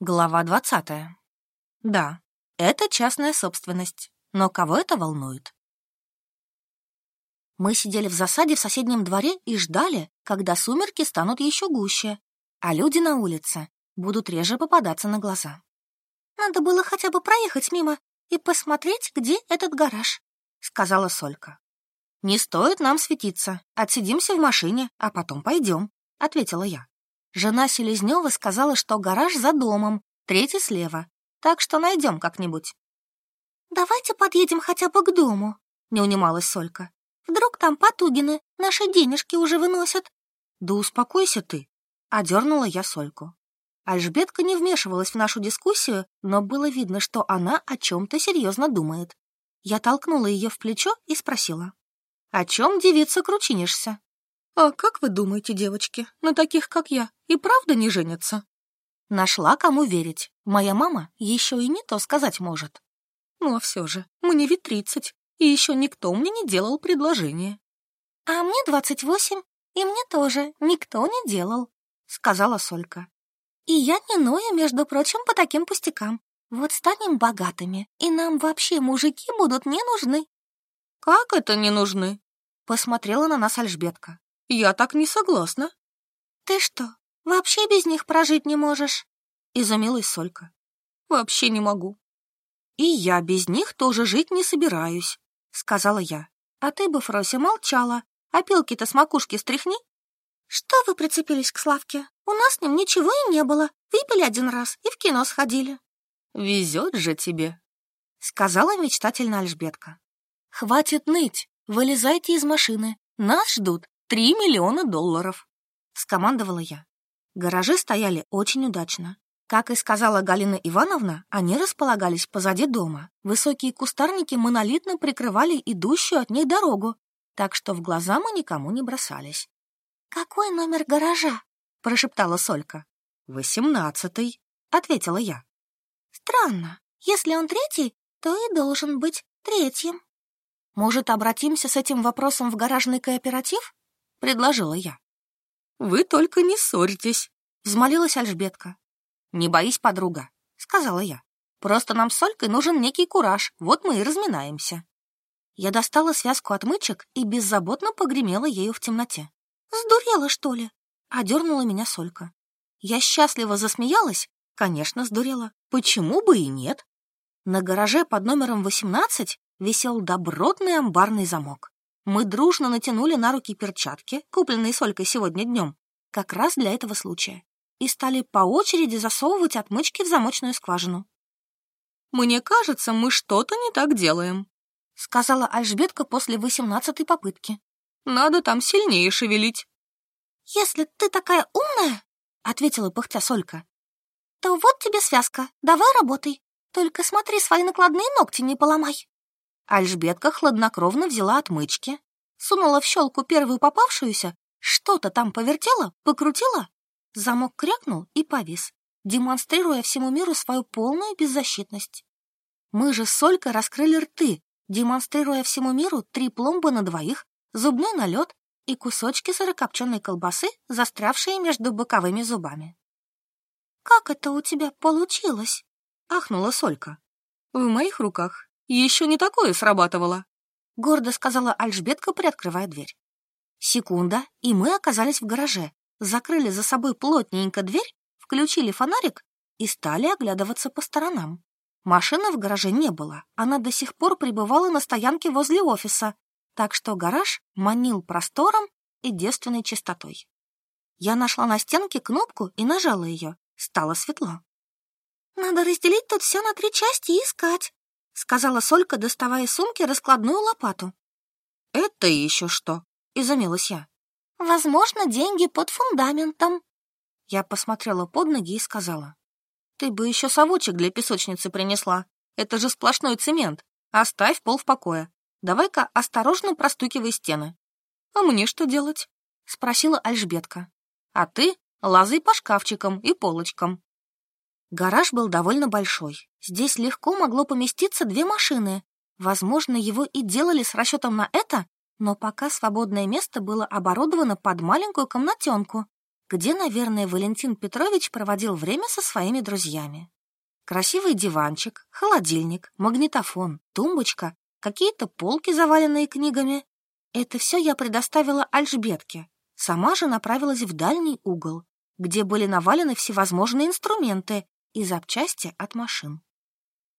Глава двадцатая. Да, это частная собственность, но кого это волнует? Мы сидели в засаде в соседнем дворе и ждали, когда сумерки станут еще гуще, а люди на улице будут реже попадаться на глаза. «Надо было хотя бы проехать мимо и посмотреть, где этот гараж», — сказала Солька. «Не стоит нам светиться. Отсидимся в машине, а потом пойдем», — ответила я. Жена Селезнева сказала, что гараж за домом, третий слева, так что найдем как-нибудь. «Давайте подъедем хотя бы к дому», — не унималась Солька. «Вдруг там Потугины наши денежки уже выносят?» «Да успокойся ты», — одернула я Сольку. Альжбетка не вмешивалась в нашу дискуссию, но было видно, что она о чем-то серьезно думает. Я толкнула ее в плечо и спросила. «О чем, девица, кручинишься?» «А как вы думаете, девочки, на таких, как я, и правда не женятся?» Нашла, кому верить. Моя мама еще и не то сказать может. Ну а все же, мне ведь тридцать, и еще никто мне не делал предложение. А мне двадцать восемь, и мне тоже никто не делал, сказала Солька. И я не ною, между прочим, по таким пустякам. Вот станем богатыми, и нам вообще мужики будут не нужны. Как это не нужны? Посмотрела на нас Альжбетка. Я так не согласна. Ты что, вообще без них прожить не можешь? Изумилась Солька. Вообще не могу. И я без них тоже жить не собираюсь, сказала я. А ты бы, Фрося, молчала. А пилки-то с макушки стряхни. Что вы прицепились к Славке? У нас с ним ничего и не было. Выпили один раз и в кино сходили. Везет же тебе, сказала мечтательно Альжбетка. Хватит ныть, вылезайте из машины. Нас ждут Три миллиона долларов!» — скомандовала я. Гаражи стояли очень удачно. Как и сказала Галина Ивановна, они располагались позади дома. Высокие кустарники монолитно прикрывали идущую от них дорогу, так что в глаза мы никому не бросались. «Какой номер гаража?» — прошептала Солька. «Восемнадцатый», — ответила я. «Странно. Если он третий, то и должен быть третьим». «Может, обратимся с этим вопросом в гаражный кооператив?» — предложила я. «Вы только не ссоритесь», — взмолилась Альжбетка. «Не боись, подруга», — сказала я. «Просто нам с Солькой нужен некий кураж, вот мы и разминаемся». Я достала связку отмычек и беззаботно погремела ею в темноте. «Сдурела, что ли?» — одернула меня Солька. Я счастливо засмеялась. Конечно, сдурела. Почему бы и нет? На гараже под номером 18 висел добротный амбарный замок. Мы дружно натянули на руки перчатки, купленные Солькой сегодня днем, как раз для этого случая, и стали по очереди засовывать отмычки в замочную скважину. «Мне кажется, мы что-то не так делаем», — сказала Альжбетка после восемнадцатой попытки. «Надо там сильнее шевелить». «Если ты такая умная», — ответила пыхтя Солька, «то вот тебе связка, давай работай. Только смотри, свои накладные ногти не поломай». Альжбетка хладнокровно взяла отмычки, сунула в щелку первую попавшуюся, что-то там повертела, покрутила. Замок крякнул и повис, демонстрируя всему миру свою полную беззащитность. Мы же с раскрыли рты, демонстрируя всему миру три пломбы на двоих, зубной налет и кусочки сырокопченой колбасы, застрявшие между боковыми зубами. «Как это у тебя получилось?» — ахнула Солька. «В моих руках еще не такое срабатывало», — гордо сказала Альжбетка, приоткрывая дверь. Секунда, и мы оказались в гараже, закрыли за собой плотненько дверь, включили фонарик и стали оглядываться по сторонам. Машины в гараже не было, она до сих пор пребывала на стоянке возле офиса, так что гараж манил простором и девственной чистотой. Я нашла на стенке кнопку и нажала ее. Стало светло. «Надо разделить тут все на три части и искать», сказала Солька, доставая из сумки раскладную лопату. «Это еще что?» — изумилась я. «Возможно, деньги под фундаментом». Я посмотрела под ноги и сказала. «Ты бы еще совочек для песочницы принесла. Это же сплошной цемент. Оставь пол в покое. Давай-ка осторожно простукивай стены». «А мне что делать?» — спросила Альжбетка. «А ты лазай по шкафчикам и полочкам. Гараж был довольно большой. Здесь легко могло поместиться две машины. Возможно, его и делали с расчетом на это, но пока свободное место было оборудовано под маленькую комнатенку. где, наверное, Валентин Петрович проводил время со своими друзьями. Красивый диванчик, холодильник, магнитофон, тумбочка, какие-то полки, заваленные книгами. Это все я предоставила Альжбетке. Сама же направилась в дальний угол, где были навалены всевозможные инструменты и запчасти от машин.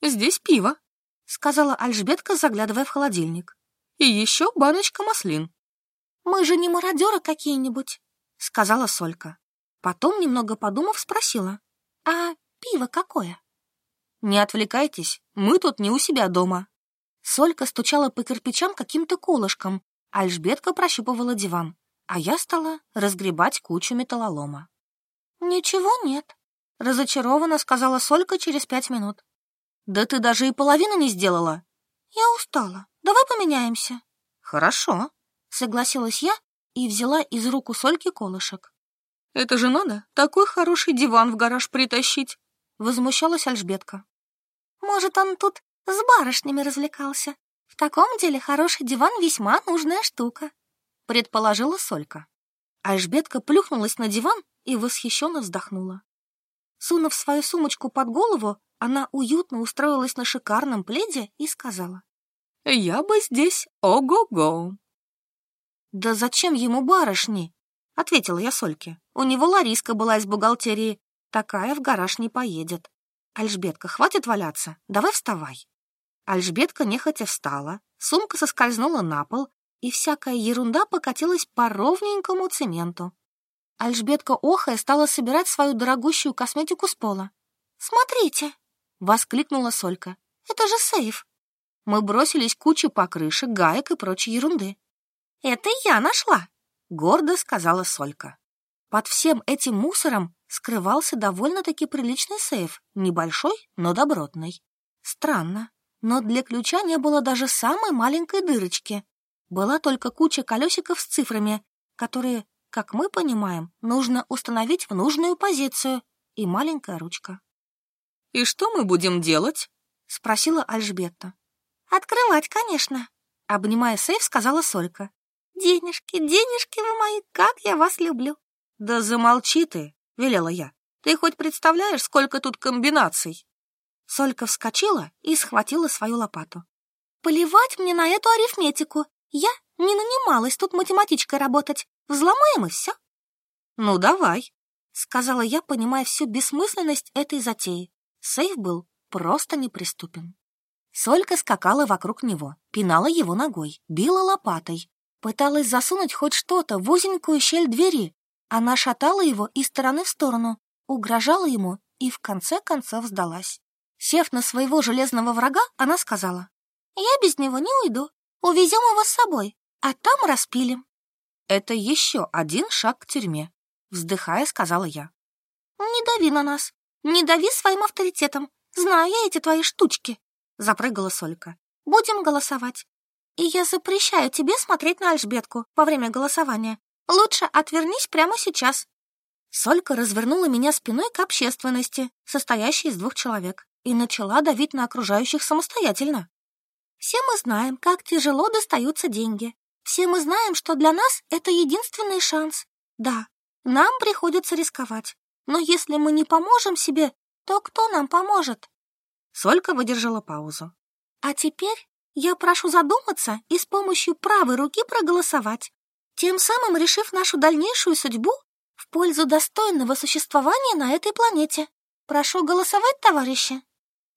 «Здесь пиво», — сказала Альжбетка, заглядывая в холодильник. «И еще баночка маслин». «Мы же не мародеры какие-нибудь», — сказала Солька. Потом, немного подумав, спросила. «А пиво какое?» «Не отвлекайтесь, мы тут не у себя дома». Солька стучала по кирпичам каким-то колышком, Альжбетка прощупывала диван, а я стала разгребать кучу металлолома. «Ничего нет», — разочарованно сказала Солька через пять минут. «Да ты даже и половины не сделала». «Я устала. Давай поменяемся». «Хорошо», — согласилась я и взяла из рук у Сольки колышек. «Это же надо такой хороший диван в гараж притащить», — возмущалась Альжбетка. «Может, он тут с барышнями развлекался? В таком деле хороший диван весьма нужная штука», — предположила Солька. Альжбетка плюхнулась на диван и восхищенно вздохнула. Сунув свою сумочку под голову, она уютно устроилась на шикарном пледе и сказала. «Я бы здесь ого-го!» «Да зачем ему барышни?» — ответила я Сольке. «У него Лариска была из бухгалтерии. Такая в гараж не поедет. Альжбетка, хватит валяться, давай вставай». Альжбетка нехотя встала, сумка соскользнула на пол, и всякая ерунда покатилась по ровненькому цементу. Альжбетка охая стала собирать свою дорогущую косметику с пола. «Смотрите!» — воскликнула Солька. «Это же сейф!» Мы бросились кучу покрышек, гаек и прочей ерунды. «Это я нашла!» — гордо сказала Солька. Под всем этим мусором скрывался довольно-таки приличный сейф, небольшой, но добротный. Странно, но для ключа не было даже самой маленькой дырочки. Была только куча колесиков с цифрами, которые как мы понимаем, нужно установить в нужную позицию и маленькая ручка. «И что мы будем делать?» — спросила Альжбетта. «Открывать, конечно», — обнимая сейф, сказала Солька. «Денежки, денежки вы мои, как я вас люблю!» «Да замолчи ты!» — велела я. «Ты хоть представляешь, сколько тут комбинаций?» Солька вскочила и схватила свою лопату. «Поливать мне на эту арифметику! Я не нанималась тут математичкой работать. Взломаем и все. Ну, давай, сказала я, понимая всю бессмысленность этой затеи. Сейф был просто неприступен. Солька скакала вокруг него, пинала его ногой, била лопатой, пыталась засунуть хоть что-то в узенькую щель двери. Она шатала его из стороны в сторону, угрожала ему и в конце концов сдалась. Сев на своего железного врага, она сказала, «Я без него не уйду. Увезем его с собой, а там распилим». «Это еще один шаг к тюрьме», — вздыхая, сказала я. «Не дави на нас, не дави своим авторитетом. Знаю я эти твои штучки», — запрыгала Солька. «Будем голосовать. И я запрещаю тебе смотреть на Альжбетку во время голосования. Лучше отвернись прямо сейчас». Солька развернула меня спиной к общественности, состоящей из двух человек, и начала давить на окружающих самостоятельно. Все мы знаем, как тяжело достаются деньги. Все мы знаем, что для нас это единственный шанс. Да, нам приходится рисковать. Но если мы не поможем себе, то кто нам поможет? Солька выдержала паузу. А теперь я прошу задуматься и с помощью правой руки проголосовать, тем самым решив нашу дальнейшую судьбу в пользу достойного существования на этой планете. Прошу голосовать, товарищи.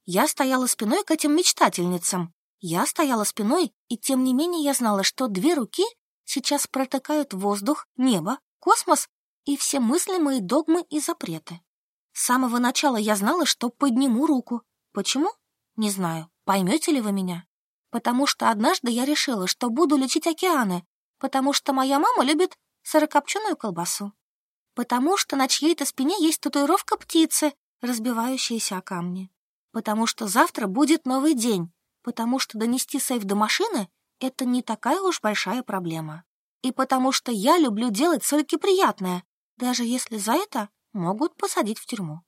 Я стояла спиной к этим мечтательницам, я стояла спиной, и тем не менее я знала, что две руки сейчас протыкают воздух, небо, космос и все мыслимые догмы и запреты. С самого начала я знала, что подниму руку. Почему? Не знаю. Поймете ли вы меня? Потому что однажды я решила, что буду лечить океаны, потому что моя мама любит сырокопченую колбасу. Потому что на чьей-то спине есть татуировка птицы, разбивающаяся о камни. Потому что завтра будет новый день, потому что донести сейф до машины — это не такая уж большая проблема. И потому что я люблю делать Сольке приятное, даже если за это могут посадить в тюрьму.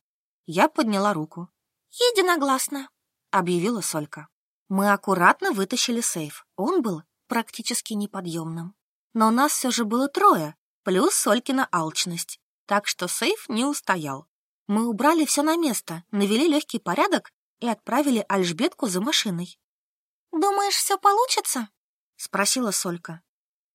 Я подняла руку. «Единогласно», — объявила Солька. Мы аккуратно вытащили сейф. Он был практически неподъемным. Но нас все же было трое, плюс Солькина алчность. так что сейф не устоял. Мы убрали все на место, навели легкий порядок и отправили Альжбетку за машиной. «Думаешь, все получится?» — спросила Солька.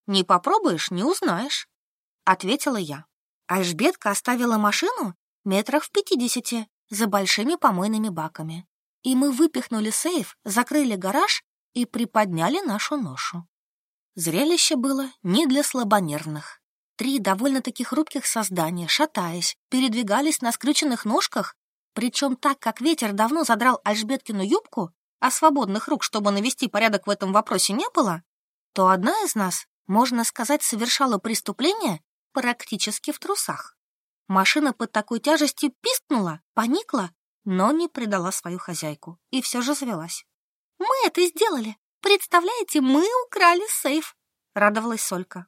«Не попробуешь, не узнаешь», — ответила я. Альжбетка оставила машину метрах в пятидесяти за большими помойными баками. И мы выпихнули сейф, закрыли гараж и приподняли нашу ношу. Зрелище было не для слабонервных. Три довольно-таки хрупких создания, шатаясь, передвигались на скрюченных ножках, причем так как ветер давно задрал Альжбеткину юбку, а свободных рук, чтобы навести порядок в этом вопросе, не было, то одна из нас, можно сказать, совершала преступление практически в трусах. Машина под такой тяжестью пискнула, поникла, но не предала свою хозяйку и все же завелась. «Мы это сделали! Представляете, мы украли сейф!» — радовалась Солька.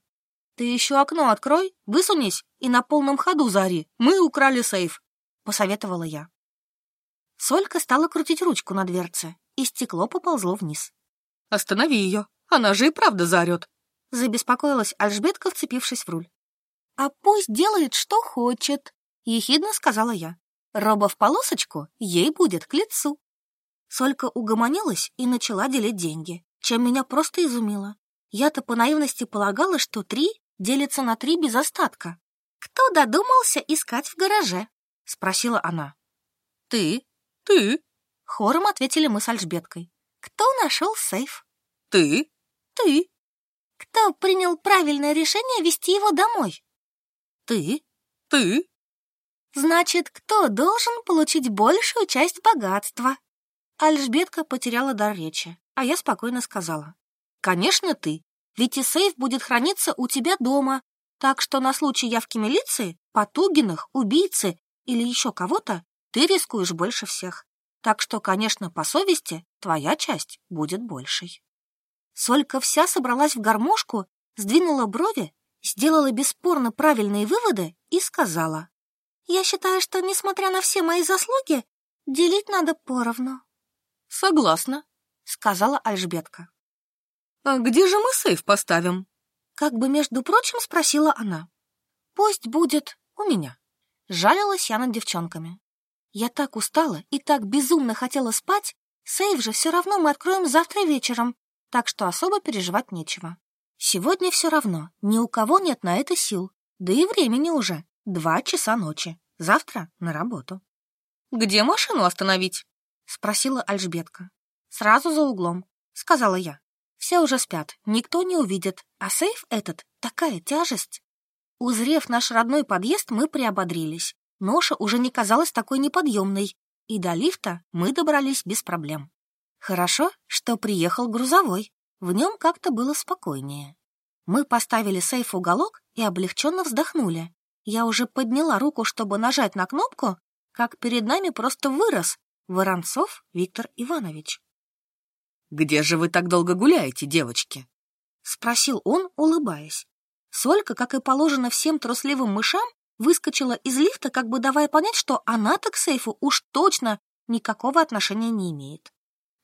«Ты еще окно открой, высунись и на полном ходу заори. Мы украли сейф!» — посоветовала я. Солька стала крутить ручку на дверце, и стекло поползло вниз. «Останови ее, она же и правда заорет!» — забеспокоилась Альжбетка, вцепившись в руль. «А пусть делает, что хочет», — ехидно сказала я. «Роба в полосочку ей будет к лицу». Солька угомонилась и начала делить деньги, чем меня просто изумило. Я-то по наивности полагала, что три делится на три без остатка. «Кто додумался искать в гараже?» — спросила она. «Ты? Ты?» — хором ответили мы с Альжбеткой. «Кто нашел сейф?» «Ты? Ты?» «Кто принял правильное решение вести его домой?» Ты? Ты? Значит, кто должен получить большую часть богатства? Альжбетка потеряла дар речи, а я спокойно сказала. Конечно, ты. Ведь и сейф будет храниться у тебя дома. Так что на случай явки милиции, Потугиных, убийцы или еще кого-то, ты рискуешь больше всех. Так что, конечно, по совести твоя часть будет большей. Солька вся собралась в гармошку, сдвинула брови сделала бесспорно правильные выводы и сказала. «Я считаю, что, несмотря на все мои заслуги, делить надо поровну». «Согласна», — сказала Альжбетка. «А где же мы сейф поставим?» Как бы, между прочим, спросила она. «Пусть будет у меня». Жалилась я над девчонками. Я так устала и так безумно хотела спать, сейф же все равно мы откроем завтра вечером, так что особо переживать нечего. Сегодня все равно, ни у кого нет на это сил. Да и времени уже. Два часа ночи. Завтра на работу. «Где машину остановить?» — спросила Альжбетка. «Сразу за углом», — сказала я. «Все уже спят, никто не увидит, а сейф этот — такая тяжесть». Узрев наш родной подъезд, мы приободрились. Ноша уже не казалась такой неподъемной, и до лифта мы добрались без проблем. Хорошо, что приехал грузовой. В нем как-то было спокойнее. Мы поставили сейф в уголок и облегченно вздохнули. Я уже подняла руку, чтобы нажать на кнопку, как перед нами просто вырос Воронцов Виктор Иванович. «Где же вы так долго гуляете, девочки?» — спросил он, улыбаясь. Солька, как и положено всем трусливым мышам, выскочила из лифта, как бы давая понять, что она-то к сейфу уж точно никакого отношения не имеет.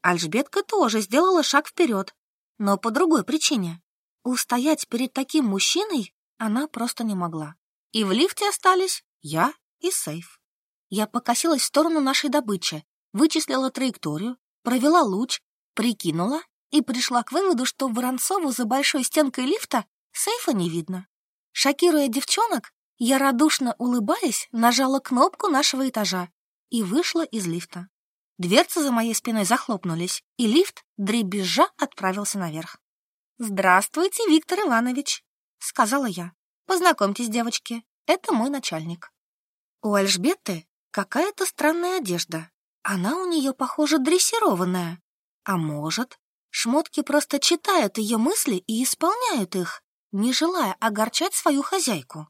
Альжбетка тоже сделала шаг вперед, но по другой причине. Устоять перед таким мужчиной она просто не могла. И в лифте остались я и сейф. Я покосилась в сторону нашей добычи, вычислила траекторию, провела луч, прикинула и пришла к выводу, что Воронцову за большой стенкой лифта сейфа не видно. Шокируя девчонок, я радушно улыбаясь нажала кнопку нашего этажа и вышла из лифта. Дверцы за моей спиной захлопнулись, и лифт, дребезжа, отправился наверх. «Здравствуйте, Виктор Иванович», — сказала я. «Познакомьтесь, девочки, это мой начальник». У Альжбеты какая-то странная одежда. Она у нее, похоже, дрессированная. А может, шмотки просто читают ее мысли и исполняют их, не желая огорчать свою хозяйку.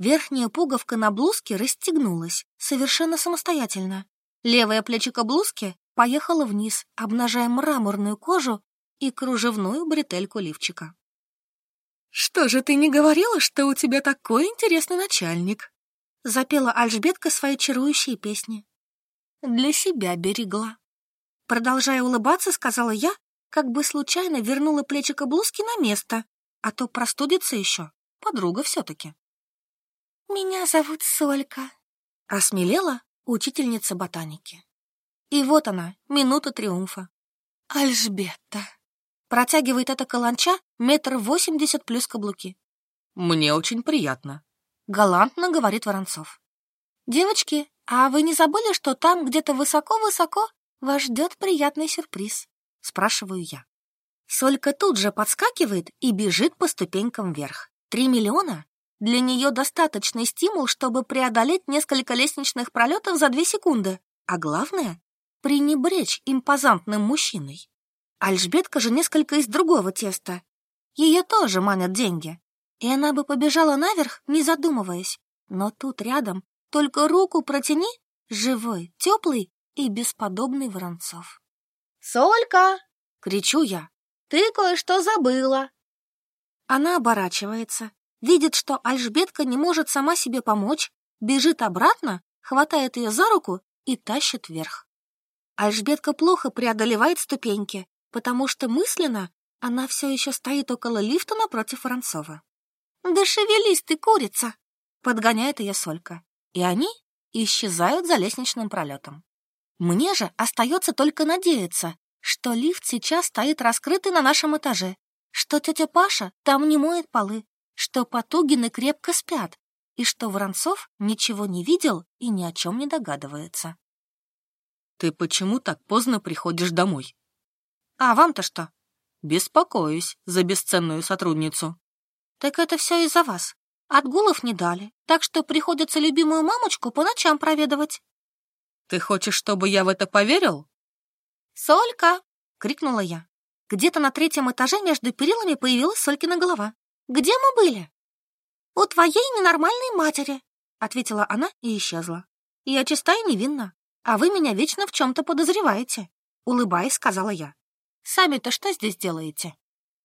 Верхняя пуговка на блузке расстегнулась совершенно самостоятельно, Левое плечико блузки поехало вниз, обнажая мраморную кожу и кружевную бретельку лифчика. «Что же ты не говорила, что у тебя такой интересный начальник?» Запела Альжбетка свои чарующие песни. «Для себя берегла». Продолжая улыбаться, сказала я, как бы случайно вернула плечико блузки на место, а то простудится еще, подруга все-таки. Меня зовут Солька. Осмелела учительница ботаники. И вот она, минута триумфа. Альжбетта. Протягивает эта каланча метр восемьдесят плюс каблуки. Мне очень приятно. Галантно говорит Воронцов. Девочки, а вы не забыли, что там где-то высоко-высоко вас ждет приятный сюрприз? Спрашиваю я. Солька тут же подскакивает и бежит по ступенькам вверх. Три миллиона? Для нее достаточный стимул, чтобы преодолеть несколько лестничных пролетов за две секунды. А главное — пренебречь импозантным мужчиной. Альжбетка же несколько из другого теста. Ее тоже манят деньги. И она бы побежала наверх, не задумываясь. Но тут рядом только руку протяни, живой, теплый и бесподобный Воронцов. «Солька!» — кричу я. «Ты кое-что забыла!» Она оборачивается, видит, что Альжбетка не может сама себе помочь, бежит обратно, хватает ее за руку и тащит вверх. Альжбетка плохо преодолевает ступеньки, потому что мысленно она все еще стоит около лифта напротив Воронцова. «Да шевелись ты, курица!» — подгоняет ее Солька и они исчезают за лестничным пролетом. Мне же остается только надеяться, что лифт сейчас стоит раскрытый на нашем этаже, что тетя Паша там не моет полы, что Потугины крепко спят, и что Воронцов ничего не видел и ни о чем не догадывается. «Ты почему так поздно приходишь домой?» «А вам-то что?» «Беспокоюсь за бесценную сотрудницу». «Так это все из-за вас. Отгулов не дали, так что приходится любимую мамочку по ночам проведывать. Ты хочешь, чтобы я в это поверил? Солька! крикнула я. Где-то на третьем этаже между перилами появилась Солькина голова. Где мы были? У твоей ненормальной матери, ответила она и исчезла. Я чиста и невинна, а вы меня вечно в чем-то подозреваете, улыбаясь, сказала я. Сами-то что здесь делаете?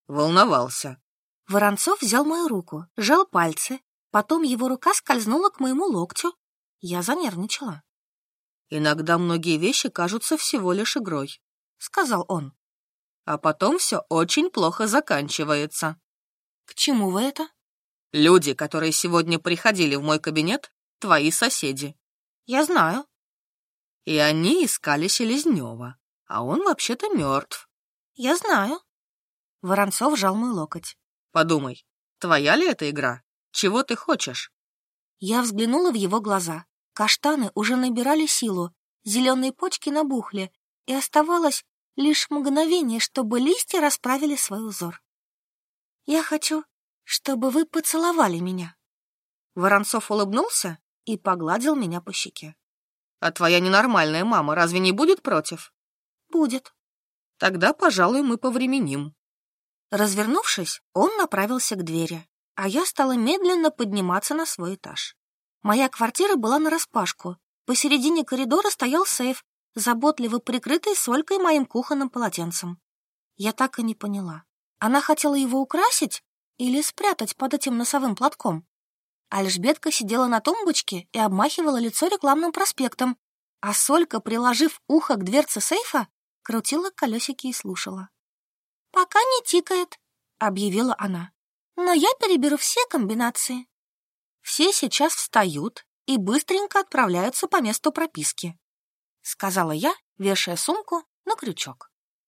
Волновался. Воронцов взял мою руку, сжал пальцы, потом его рука скользнула к моему локтю. Я занервничала. «Иногда многие вещи кажутся всего лишь игрой», — сказал он. «А потом все очень плохо заканчивается». «К чему вы это?» «Люди, которые сегодня приходили в мой кабинет, твои соседи». «Я знаю». «И они искали Селезнева, а он вообще-то мертв». «Я знаю». Воронцов жал мой локоть. Подумай, твоя ли эта игра? Чего ты хочешь? Я взглянула в его глаза. Каштаны уже набирали силу, зеленые почки набухли, и оставалось лишь мгновение, чтобы листья расправили свой узор. «Я хочу, чтобы вы поцеловали меня». Воронцов улыбнулся и погладил меня по щеке. «А твоя ненормальная мама разве не будет против?» «Будет». «Тогда, пожалуй, мы повременим». Развернувшись, он направился к двери, а я стала медленно подниматься на свой этаж. Моя квартира была нараспашку. Посередине коридора стоял сейф, заботливо прикрытый солькой моим кухонным полотенцем. Я так и не поняла. Она хотела его украсить или спрятать под этим носовым платком? Альжбетка сидела на тумбочке и обмахивала лицо рекламным проспектом, а Солька, приложив ухо к дверце сейфа, крутила колесики и слушала. «Пока не тикает», — объявила она. «Но я переберу все комбинации». «Все сейчас встают и быстренько отправляются по месту прописки», — сказала я, вешая сумку на крючок.